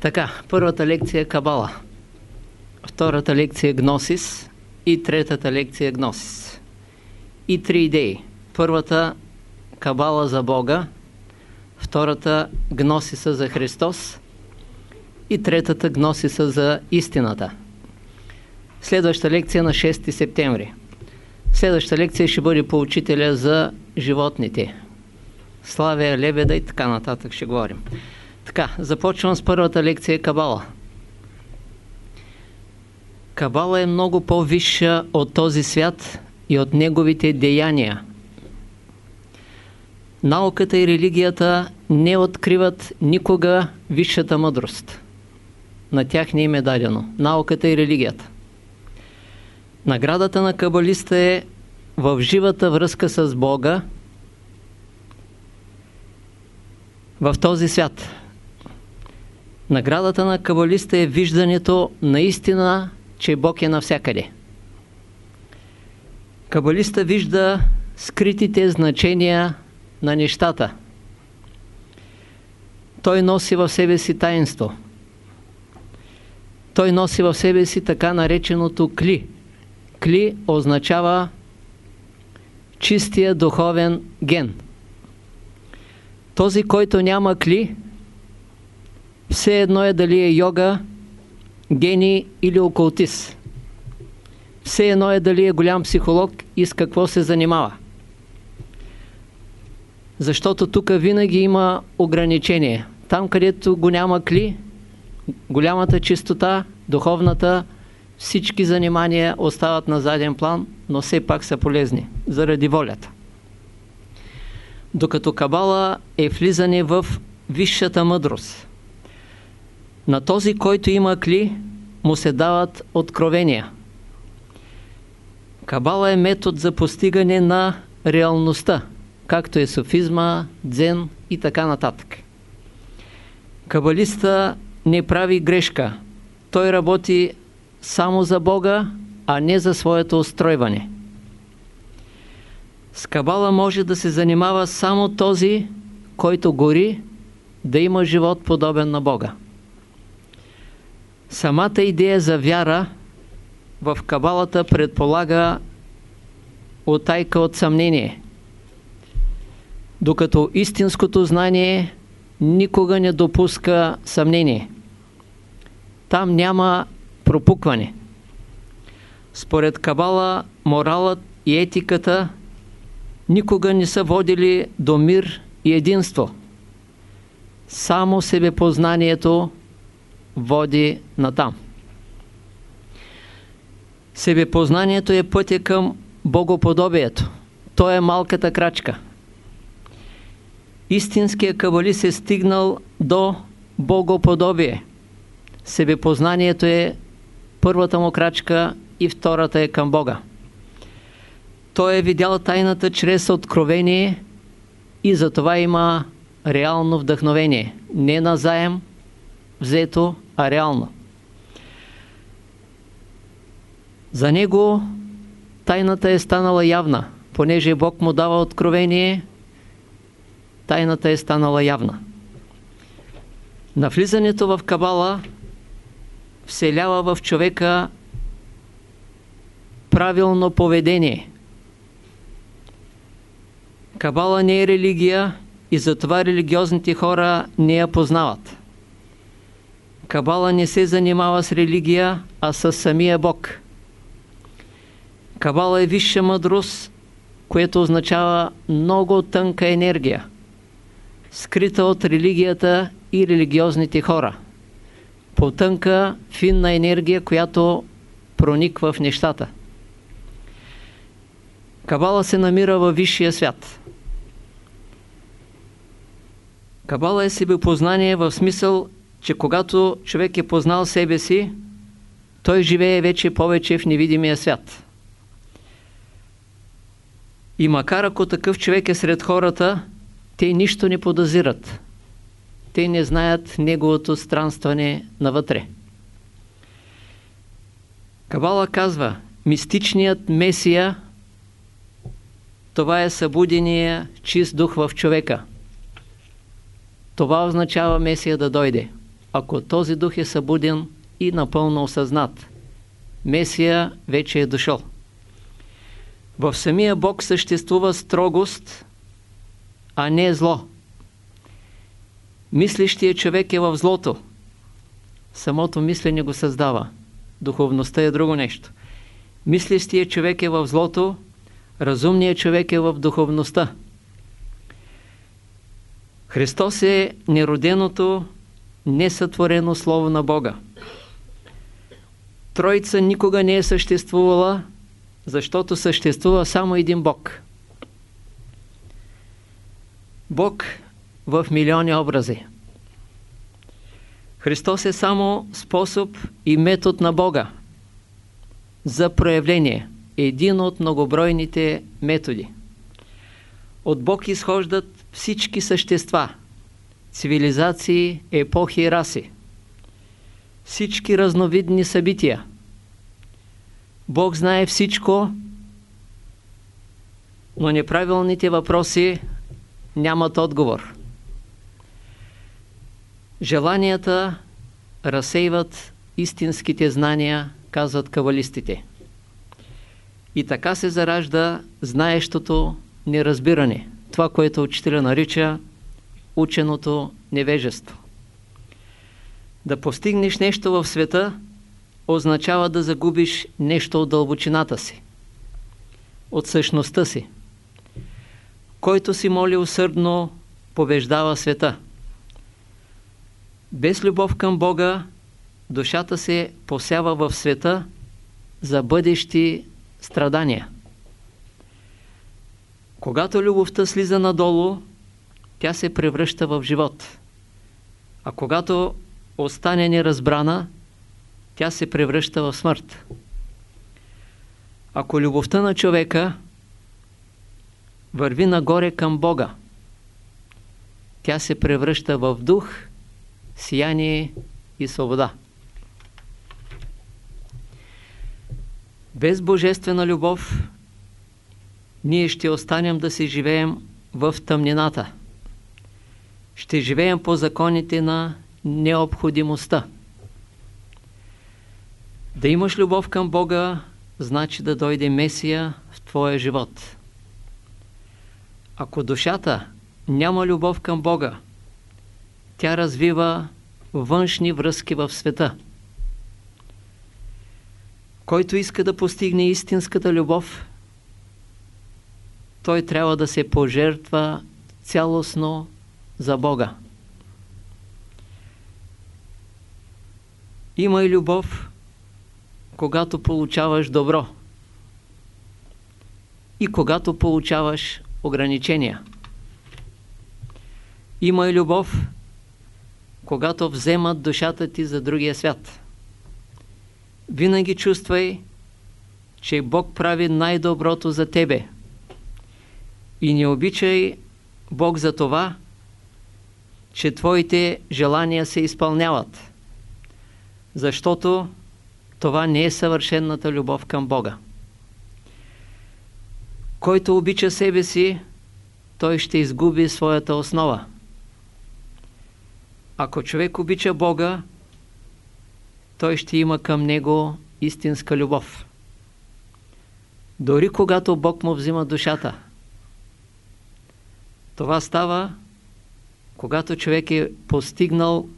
Така, първата лекция е Кабала, втората лекция е Гносис и третата лекция е Гносис. И три идеи. Първата Кабала за Бога, втората Гносиса за Христос и третата Гносиса за истината. Следваща лекция на 6 септември. Следващата лекция ще бъде по учителя за животните. Славия, Лебеда и така нататък ще говорим. Така, започвам с първата лекция Кабала. Кабала е много по-висша от този свят и от неговите деяния. Науката и религията не откриват никога висшата мъдрост. На тях не им е дадено. Науката и религията. Наградата на кабалиста е в живата връзка с Бога в този свят. Наградата на кабалиста е виждането наистина, че Бог е навсякъде. Кабалиста вижда скритите значения на нещата. Той носи в себе си таинство. Той носи в себе си така нареченото кли. Кли означава чистия духовен ген. Този, който няма кли, все едно е дали е йога, гений или окултист. Все едно е дали е голям психолог и с какво се занимава. Защото тук винаги има ограничение. Там, където го няма кли, голямата чистота, духовната, всички занимания остават на заден план, но все пак са полезни, заради волята. Докато Кабала е влизане в висшата мъдрост. На този, който има кли, му се дават откровения. Кабала е метод за постигане на реалността, както е софизма, дзен и така нататък. Кабалиста не прави грешка. Той работи само за Бога, а не за своето устройване. С Кабала може да се занимава само този, който гори да има живот подобен на Бога. Самата идея за вяра в Кабалата предполага отайка от съмнение. Докато истинското знание никога не допуска съмнение. Там няма пропукване. Според Кабала, моралът и етиката никога не са водили до мир и единство. Само себепознанието води натам. Себепознанието е пътя към богоподобието. То е малката крачка. Истинският кабалист е стигнал до богоподобие. Себепознанието е първата му крачка и втората е към Бога. Той е видял тайната чрез откровение и затова има реално вдъхновение. Не на заем взето, а реално. За него тайната е станала явна. Понеже Бог му дава откровение, тайната е станала явна. Навлизането в Кабала вселява в човека правилно поведение. Кабала не е религия и затова религиозните хора не я познават. Кабала не се занимава с религия, а с самия Бог. Кабала е висша мъдрост, което означава много тънка енергия, скрита от религията и религиозните хора. По-тънка, финна енергия, която прониква в нещата. Кабала се намира във висшия свят. Кабала е себепознание в смисъл, че когато човек е познал себе си, той живее вече повече в невидимия свят. И макар ако такъв човек е сред хората, те нищо не подозират. Те не знаят неговото странстване навътре. Кабала казва, мистичният Месия, това е събудения чист дух в човека. Това означава Месия да дойде. Ако този дух е събуден и напълно осъзнат. Месия вече е дошъл. В самия Бог съществува строгост, а не зло. Мислещия човек е в злото. Самото мислене го създава. Духовността е друго нещо. Мислещия човек е в злото, разумният човек е в духовността. Христос е нероденото, несътворено Слово на Бога. Троица никога не е съществувала, защото съществува само един Бог. Бог в милиони образи. Христос е само способ и метод на Бога за проявление. Един от многобройните методи. От Бог изхождат всички същества, цивилизации, епохи и раси. Всички разновидни събития. Бог знае всичко, но неправилните въпроси нямат отговор. Желанията разсейват истинските знания, казват кавалистите. И така се заражда знаещото неразбиране. Това, което учителя нарича ученото невежество. Да постигнеш нещо в света означава да загубиш нещо от дълбочината си, от същността си. Който си моли усърдно, побеждава света. Без любов към Бога, душата се посява в света за бъдещи страдания. Когато любовта слиза надолу, тя се превръща в живот. А когато остане неразбрана, тя се превръща в смърт. Ако любовта на човека върви нагоре към Бога, тя се превръща в дух, сияние и свобода. Без божествена любов ние ще останем да се живеем в тъмнината. Ще живеем по законите на необходимостта. Да имаш любов към Бога, значи да дойде Месия в твоя живот. Ако душата няма любов към Бога, тя развива външни връзки в света. Който иска да постигне истинската любов, той трябва да се пожертва цялостно за Бога. Има и любов, когато получаваш добро и когато получаваш ограничения. Има и любов, когато вземат душата ти за другия свят. Винаги чувствай, че Бог прави най-доброто за тебе. И не обичай Бог за това, че твоите желания се изпълняват. Защото това не е съвършенната любов към Бога. Който обича себе си, той ще изгуби своята основа. Ако човек обича Бога, той ще има към него истинска любов. Дори когато Бог му взима душата. Това става, когато човек е постигнал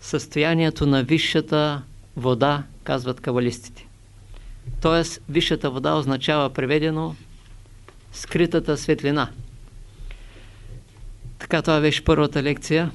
състоянието на висшата вода, казват кавалистите. Тоест, висшата вода означава преведено скритата светлина. Така това беше първата лекция.